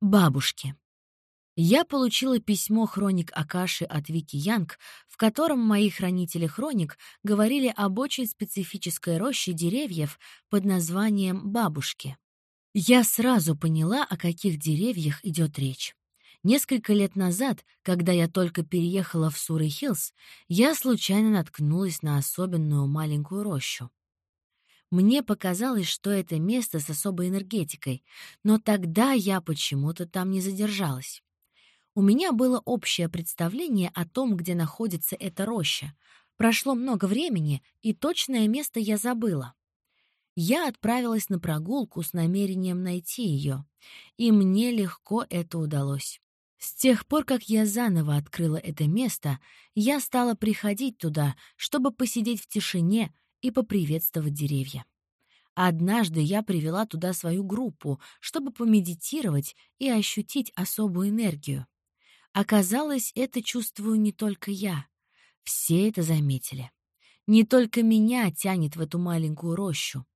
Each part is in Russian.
Бабушки. Я получила письмо «Хроник Акаши» от Вики Янг, в котором мои хранители хроник говорили об очень специфической роще деревьев под названием «бабушки». Я сразу поняла, о каких деревьях идет речь. Несколько лет назад, когда я только переехала в Суррей-Хиллз, я случайно наткнулась на особенную маленькую рощу. Мне показалось, что это место с особой энергетикой, но тогда я почему-то там не задержалась. У меня было общее представление о том, где находится эта роща. Прошло много времени, и точное место я забыла. Я отправилась на прогулку с намерением найти ее, и мне легко это удалось. С тех пор, как я заново открыла это место, я стала приходить туда, чтобы посидеть в тишине и поприветствовать деревья. Однажды я привела туда свою группу, чтобы помедитировать и ощутить особую энергию. Оказалось, это чувствую не только я. Все это заметили. Не только меня тянет в эту маленькую рощу.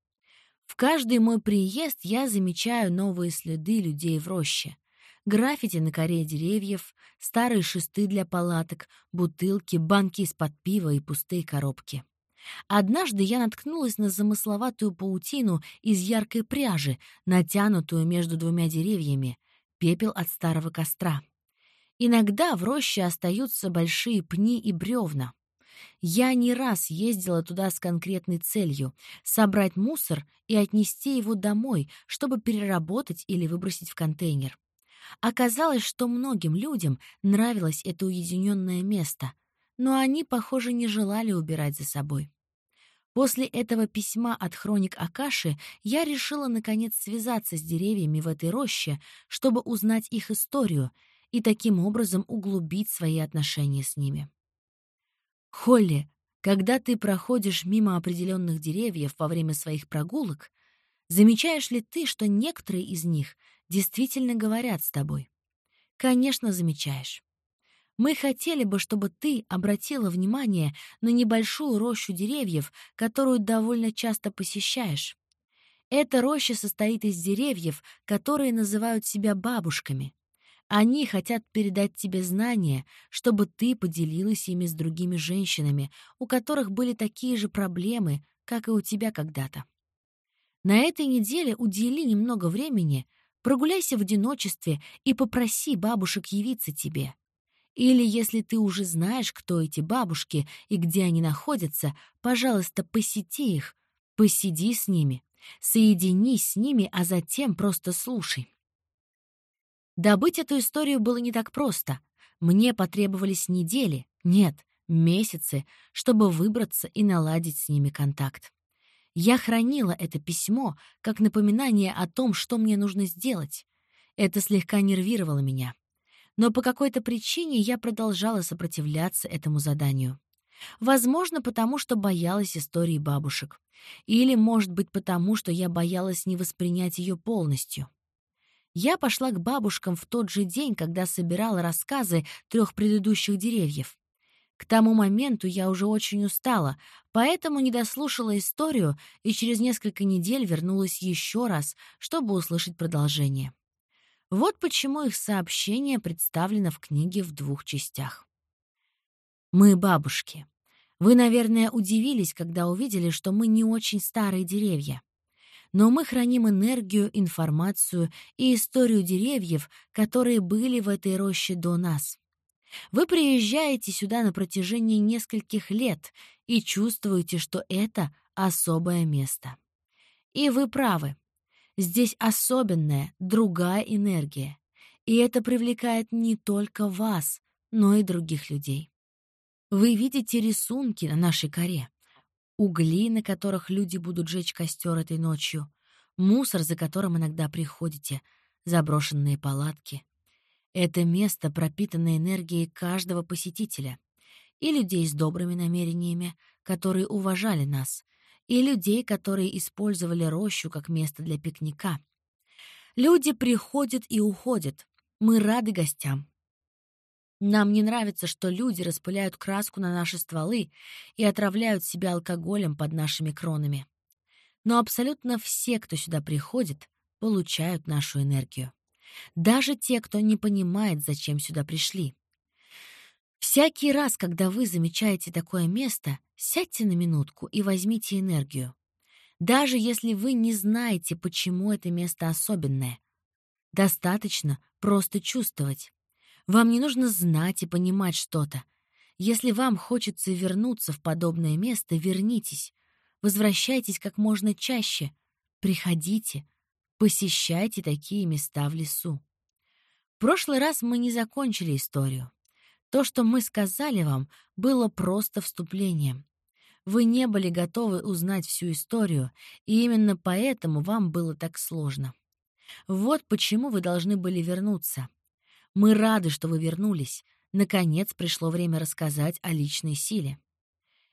В каждый мой приезд я замечаю новые следы людей в роще. Граффити на коре деревьев, старые шесты для палаток, бутылки, банки из-под пива и пустые коробки. Однажды я наткнулась на замысловатую паутину из яркой пряжи, натянутую между двумя деревьями, пепел от старого костра. Иногда в роще остаются большие пни и бревна. Я не раз ездила туда с конкретной целью — собрать мусор и отнести его домой, чтобы переработать или выбросить в контейнер. Оказалось, что многим людям нравилось это уединенное место, но они, похоже, не желали убирать за собой. После этого письма от хроник Акаши я решила, наконец, связаться с деревьями в этой роще, чтобы узнать их историю и таким образом углубить свои отношения с ними. Холли, когда ты проходишь мимо определенных деревьев во время своих прогулок, замечаешь ли ты, что некоторые из них действительно говорят с тобой? Конечно, замечаешь. Мы хотели бы, чтобы ты обратила внимание на небольшую рощу деревьев, которую довольно часто посещаешь. Эта роща состоит из деревьев, которые называют себя бабушками. Они хотят передать тебе знания, чтобы ты поделилась ими с другими женщинами, у которых были такие же проблемы, как и у тебя когда-то. На этой неделе удели немного времени, прогуляйся в одиночестве и попроси бабушек явиться тебе. Или, если ты уже знаешь, кто эти бабушки и где они находятся, пожалуйста, посети их, посиди с ними, соединись с ними, а затем просто слушай. Добыть эту историю было не так просто. Мне потребовались недели, нет, месяцы, чтобы выбраться и наладить с ними контакт. Я хранила это письмо как напоминание о том, что мне нужно сделать. Это слегка нервировало меня но по какой-то причине я продолжала сопротивляться этому заданию. Возможно, потому что боялась истории бабушек. Или, может быть, потому что я боялась не воспринять ее полностью. Я пошла к бабушкам в тот же день, когда собирала рассказы трех предыдущих деревьев. К тому моменту я уже очень устала, поэтому не дослушала историю и через несколько недель вернулась еще раз, чтобы услышать продолжение. Вот почему их сообщение представлено в книге в двух частях. Мы бабушки. Вы, наверное, удивились, когда увидели, что мы не очень старые деревья. Но мы храним энергию, информацию и историю деревьев, которые были в этой роще до нас. Вы приезжаете сюда на протяжении нескольких лет и чувствуете, что это особое место. И вы правы. Здесь особенная, другая энергия. И это привлекает не только вас, но и других людей. Вы видите рисунки на нашей коре. Угли, на которых люди будут жечь костер этой ночью. Мусор, за которым иногда приходите. Заброшенные палатки. Это место пропитано энергией каждого посетителя. И людей с добрыми намерениями, которые уважали нас, и людей, которые использовали рощу как место для пикника. Люди приходят и уходят. Мы рады гостям. Нам не нравится, что люди распыляют краску на наши стволы и отравляют себя алкоголем под нашими кронами. Но абсолютно все, кто сюда приходит, получают нашу энергию. Даже те, кто не понимает, зачем сюда пришли. Всякий раз, когда вы замечаете такое место, сядьте на минутку и возьмите энергию. Даже если вы не знаете, почему это место особенное. Достаточно просто чувствовать. Вам не нужно знать и понимать что-то. Если вам хочется вернуться в подобное место, вернитесь. Возвращайтесь как можно чаще. Приходите. Посещайте такие места в лесу. В прошлый раз мы не закончили историю. То, что мы сказали вам, было просто вступлением. Вы не были готовы узнать всю историю, и именно поэтому вам было так сложно. Вот почему вы должны были вернуться. Мы рады, что вы вернулись. Наконец пришло время рассказать о личной силе.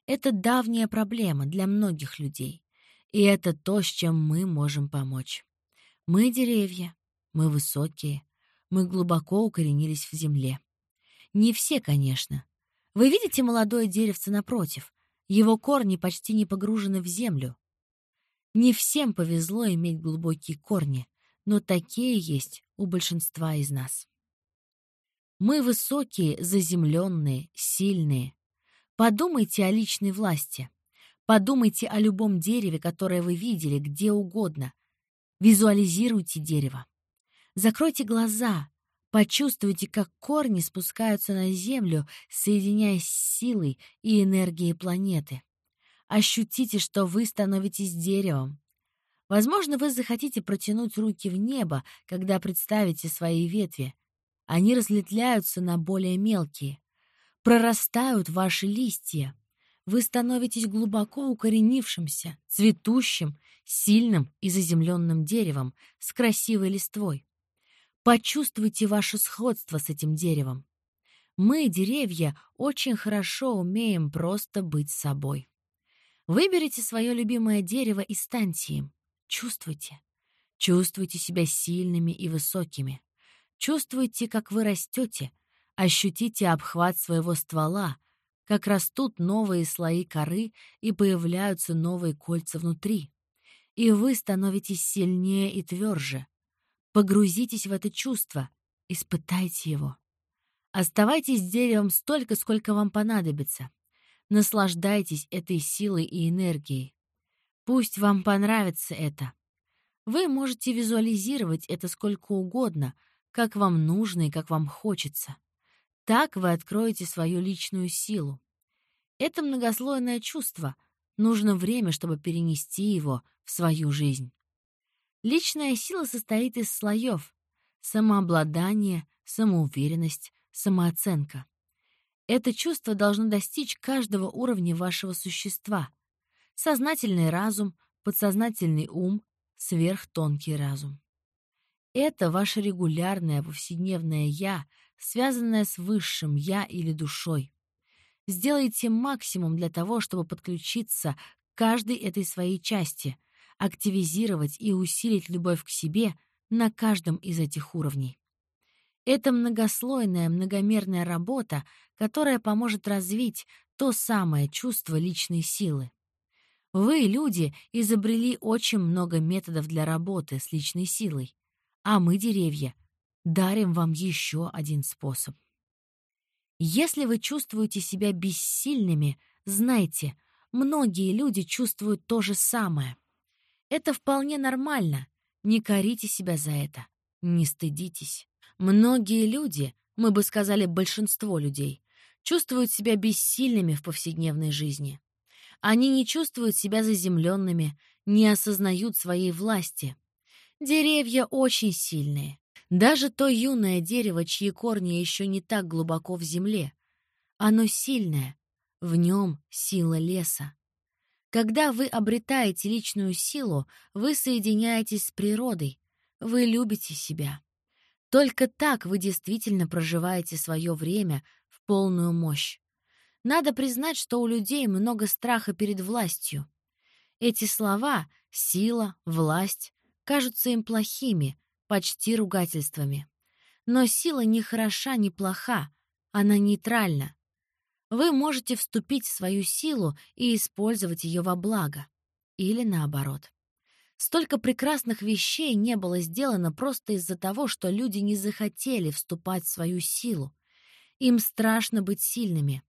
Это давняя проблема для многих людей. И это то, с чем мы можем помочь. Мы деревья, мы высокие, мы глубоко укоренились в земле. Не все, конечно. Вы видите молодое деревце напротив? Его корни почти не погружены в землю. Не всем повезло иметь глубокие корни, но такие есть у большинства из нас. Мы высокие, заземленные, сильные. Подумайте о личной власти. Подумайте о любом дереве, которое вы видели, где угодно. Визуализируйте дерево. Закройте глаза, Почувствуйте, как корни спускаются на Землю, соединяясь с силой и энергией планеты. Ощутите, что вы становитесь деревом. Возможно, вы захотите протянуть руки в небо, когда представите свои ветви. Они разлетляются на более мелкие. Прорастают ваши листья. Вы становитесь глубоко укоренившимся, цветущим, сильным и заземленным деревом с красивой листвой. Почувствуйте ваше сходство с этим деревом. Мы, деревья, очень хорошо умеем просто быть собой. Выберите свое любимое дерево и станьте им. Чувствуйте. Чувствуйте себя сильными и высокими. Чувствуйте, как вы растете. Ощутите обхват своего ствола, как растут новые слои коры и появляются новые кольца внутри. И вы становитесь сильнее и тверже, Погрузитесь в это чувство, испытайте его. Оставайтесь с деревом столько, сколько вам понадобится. Наслаждайтесь этой силой и энергией. Пусть вам понравится это. Вы можете визуализировать это сколько угодно, как вам нужно и как вам хочется. Так вы откроете свою личную силу. Это многослойное чувство. Нужно время, чтобы перенести его в свою жизнь. Личная сила состоит из слоев — самообладание, самоуверенность, самооценка. Это чувство должно достичь каждого уровня вашего существа. Сознательный разум, подсознательный ум, сверхтонкий разум. Это ваше регулярное повседневное «я», связанное с высшим «я» или душой. Сделайте максимум для того, чтобы подключиться к каждой этой своей части — активизировать и усилить любовь к себе на каждом из этих уровней. Это многослойная, многомерная работа, которая поможет развить то самое чувство личной силы. Вы, люди, изобрели очень много методов для работы с личной силой, а мы, деревья, дарим вам еще один способ. Если вы чувствуете себя бессильными, знайте, многие люди чувствуют то же самое. Это вполне нормально. Не корите себя за это. Не стыдитесь. Многие люди, мы бы сказали большинство людей, чувствуют себя бессильными в повседневной жизни. Они не чувствуют себя заземленными, не осознают своей власти. Деревья очень сильные. Даже то юное дерево, чьи корни еще не так глубоко в земле. Оно сильное. В нем сила леса. Когда вы обретаете личную силу, вы соединяетесь с природой, вы любите себя. Только так вы действительно проживаете свое время в полную мощь. Надо признать, что у людей много страха перед властью. Эти слова — сила, власть — кажутся им плохими, почти ругательствами. Но сила ни хороша, ни плоха, она нейтральна. Вы можете вступить в свою силу и использовать ее во благо. Или наоборот. Столько прекрасных вещей не было сделано просто из-за того, что люди не захотели вступать в свою силу. Им страшно быть сильными.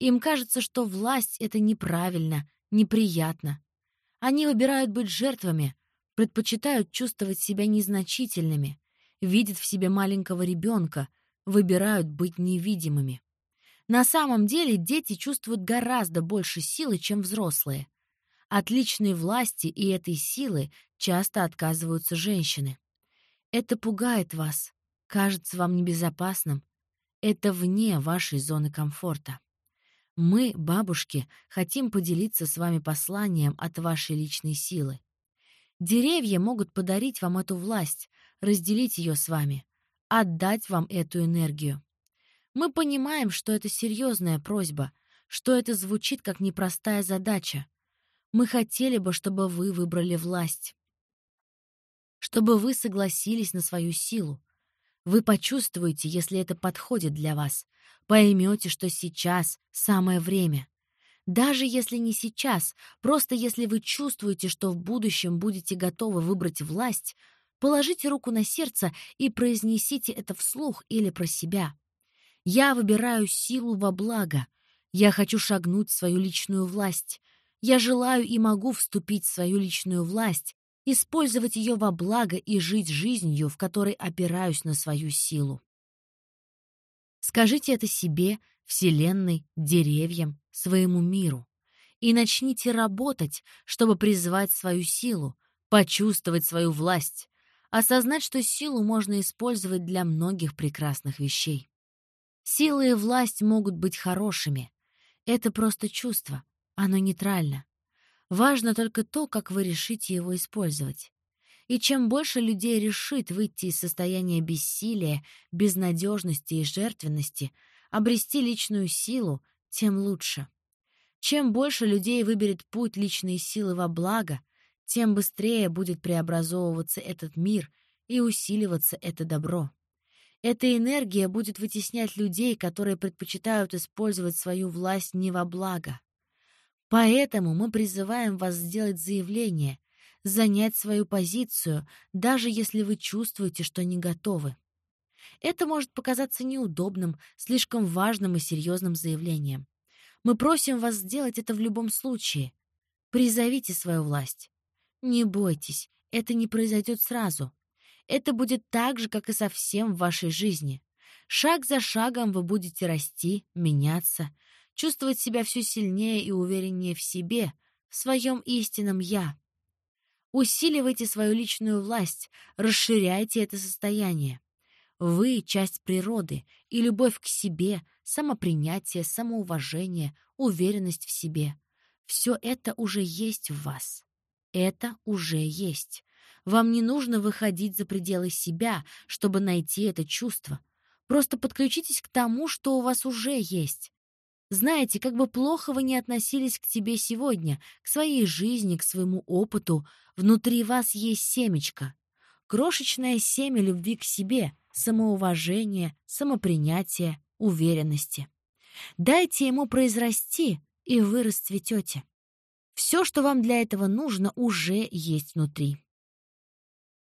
Им кажется, что власть — это неправильно, неприятно. Они выбирают быть жертвами, предпочитают чувствовать себя незначительными, видят в себе маленького ребенка, выбирают быть невидимыми. На самом деле дети чувствуют гораздо больше силы, чем взрослые. От личной власти и этой силы часто отказываются женщины. Это пугает вас, кажется вам небезопасным. Это вне вашей зоны комфорта. Мы, бабушки, хотим поделиться с вами посланием от вашей личной силы. Деревья могут подарить вам эту власть, разделить ее с вами, отдать вам эту энергию. Мы понимаем, что это серьезная просьба, что это звучит как непростая задача, мы хотели бы, чтобы вы выбрали власть. Чтобы вы согласились на свою силу. Вы почувствуете, если это подходит для вас. Поймете, что сейчас самое время. Даже если не сейчас, просто если вы чувствуете, что в будущем будете готовы выбрать власть, положите руку на сердце и произнесите это вслух или про себя. Я выбираю силу во благо. Я хочу шагнуть в свою личную власть. Я желаю и могу вступить в свою личную власть, использовать ее во благо и жить жизнью, в которой опираюсь на свою силу. Скажите это себе, Вселенной, деревьям, своему миру. И начните работать, чтобы призвать свою силу, почувствовать свою власть, осознать, что силу можно использовать для многих прекрасных вещей. Сила и власть могут быть хорошими. Это просто чувство, оно нейтрально. Важно только то, как вы решите его использовать. И чем больше людей решит выйти из состояния бессилия, безнадежности и жертвенности, обрести личную силу, тем лучше. Чем больше людей выберет путь личной силы во благо, тем быстрее будет преобразовываться этот мир и усиливаться это добро. Эта энергия будет вытеснять людей, которые предпочитают использовать свою власть не во благо. Поэтому мы призываем вас сделать заявление, занять свою позицию, даже если вы чувствуете, что не готовы. Это может показаться неудобным, слишком важным и серьезным заявлением. Мы просим вас сделать это в любом случае. Призовите свою власть. Не бойтесь, это не произойдет сразу. Это будет так же, как и со всем в вашей жизни. Шаг за шагом вы будете расти, меняться — чувствовать себя все сильнее и увереннее в себе, в своем истинном «я». Усиливайте свою личную власть, расширяйте это состояние. Вы — часть природы, и любовь к себе, самопринятие, самоуважение, уверенность в себе — все это уже есть в вас. Это уже есть. Вам не нужно выходить за пределы себя, чтобы найти это чувство. Просто подключитесь к тому, что у вас уже есть. Знаете, как бы плохо вы ни относились к тебе сегодня, к своей жизни, к своему опыту, внутри вас есть семечко. Крошечное семя любви к себе, самоуважения, самопринятия, уверенности. Дайте ему произрасти, и вы расцветете. Все, что вам для этого нужно, уже есть внутри.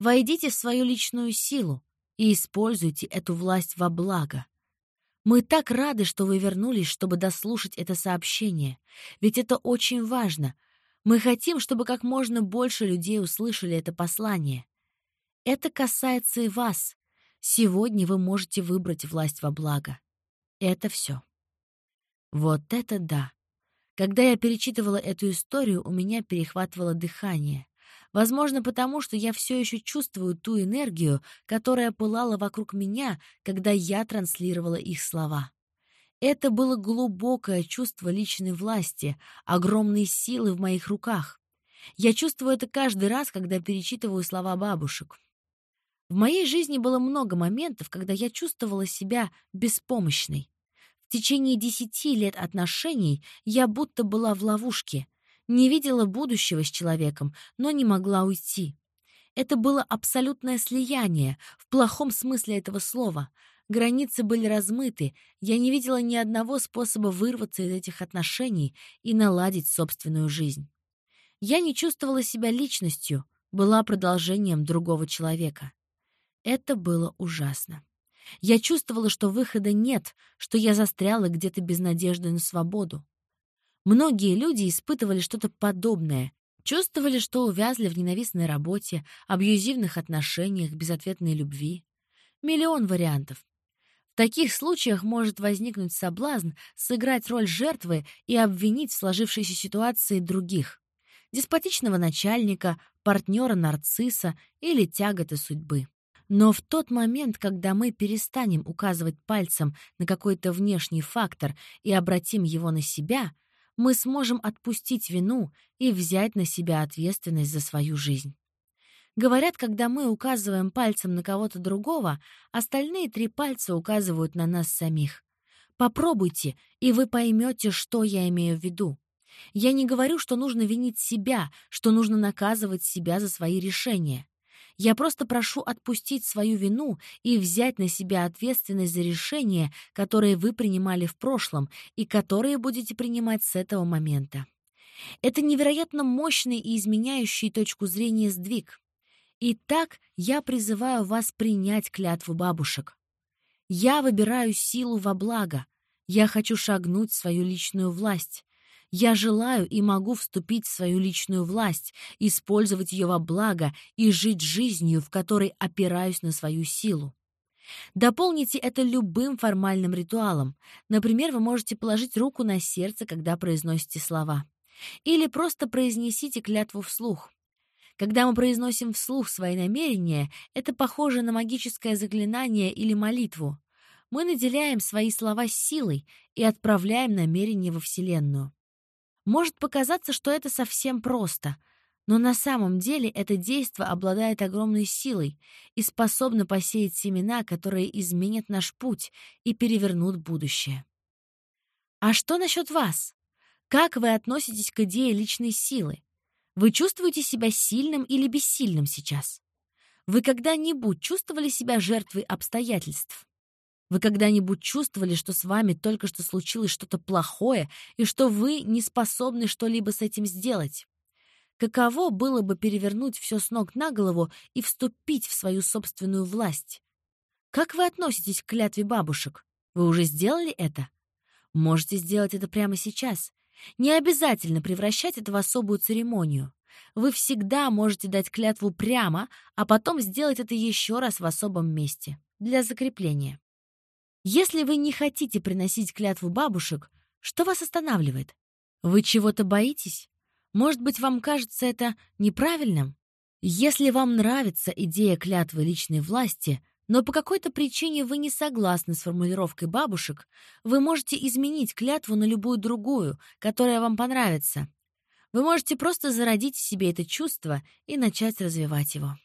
Войдите в свою личную силу и используйте эту власть во благо. Мы так рады, что вы вернулись, чтобы дослушать это сообщение. Ведь это очень важно. Мы хотим, чтобы как можно больше людей услышали это послание. Это касается и вас. Сегодня вы можете выбрать власть во благо. Это все. Вот это да. Когда я перечитывала эту историю, у меня перехватывало дыхание. Возможно, потому что я все еще чувствую ту энергию, которая пылала вокруг меня, когда я транслировала их слова. Это было глубокое чувство личной власти, огромной силы в моих руках. Я чувствую это каждый раз, когда перечитываю слова бабушек. В моей жизни было много моментов, когда я чувствовала себя беспомощной. В течение десяти лет отношений я будто была в ловушке, не видела будущего с человеком, но не могла уйти. Это было абсолютное слияние, в плохом смысле этого слова. Границы были размыты, я не видела ни одного способа вырваться из этих отношений и наладить собственную жизнь. Я не чувствовала себя личностью, была продолжением другого человека. Это было ужасно. Я чувствовала, что выхода нет, что я застряла где-то без надежды на свободу. Многие люди испытывали что-то подобное, чувствовали, что увязли в ненавистной работе, абьюзивных отношениях, безответной любви. Миллион вариантов. В таких случаях может возникнуть соблазн сыграть роль жертвы и обвинить в сложившейся ситуации других. Деспотичного начальника, партнера-нарцисса или тяготы судьбы. Но в тот момент, когда мы перестанем указывать пальцем на какой-то внешний фактор и обратим его на себя, мы сможем отпустить вину и взять на себя ответственность за свою жизнь. Говорят, когда мы указываем пальцем на кого-то другого, остальные три пальца указывают на нас самих. Попробуйте, и вы поймете, что я имею в виду. Я не говорю, что нужно винить себя, что нужно наказывать себя за свои решения. Я просто прошу отпустить свою вину и взять на себя ответственность за решения, которые вы принимали в прошлом и которые будете принимать с этого момента. Это невероятно мощный и изменяющий точку зрения сдвиг. Итак, я призываю вас принять клятву бабушек. Я выбираю силу во благо. Я хочу шагнуть в свою личную власть. Я желаю и могу вступить в свою личную власть, использовать ее во благо и жить жизнью, в которой опираюсь на свою силу. Дополните это любым формальным ритуалом. Например, вы можете положить руку на сердце, когда произносите слова. Или просто произнесите клятву вслух. Когда мы произносим вслух свои намерения, это похоже на магическое заклинание или молитву. Мы наделяем свои слова силой и отправляем намерение во Вселенную. Может показаться, что это совсем просто, но на самом деле это действо обладает огромной силой и способно посеять семена, которые изменят наш путь и перевернут будущее. А что насчет вас? Как вы относитесь к идее личной силы? Вы чувствуете себя сильным или бессильным сейчас? Вы когда-нибудь чувствовали себя жертвой обстоятельств? Вы когда-нибудь чувствовали, что с вами только что случилось что-то плохое и что вы не способны что-либо с этим сделать? Каково было бы перевернуть все с ног на голову и вступить в свою собственную власть? Как вы относитесь к клятве бабушек? Вы уже сделали это? Можете сделать это прямо сейчас. Не обязательно превращать это в особую церемонию. Вы всегда можете дать клятву прямо, а потом сделать это еще раз в особом месте, для закрепления. Если вы не хотите приносить клятву бабушек, что вас останавливает? Вы чего-то боитесь? Может быть, вам кажется это неправильным? Если вам нравится идея клятвы личной власти, но по какой-то причине вы не согласны с формулировкой бабушек, вы можете изменить клятву на любую другую, которая вам понравится. Вы можете просто зародить в себе это чувство и начать развивать его.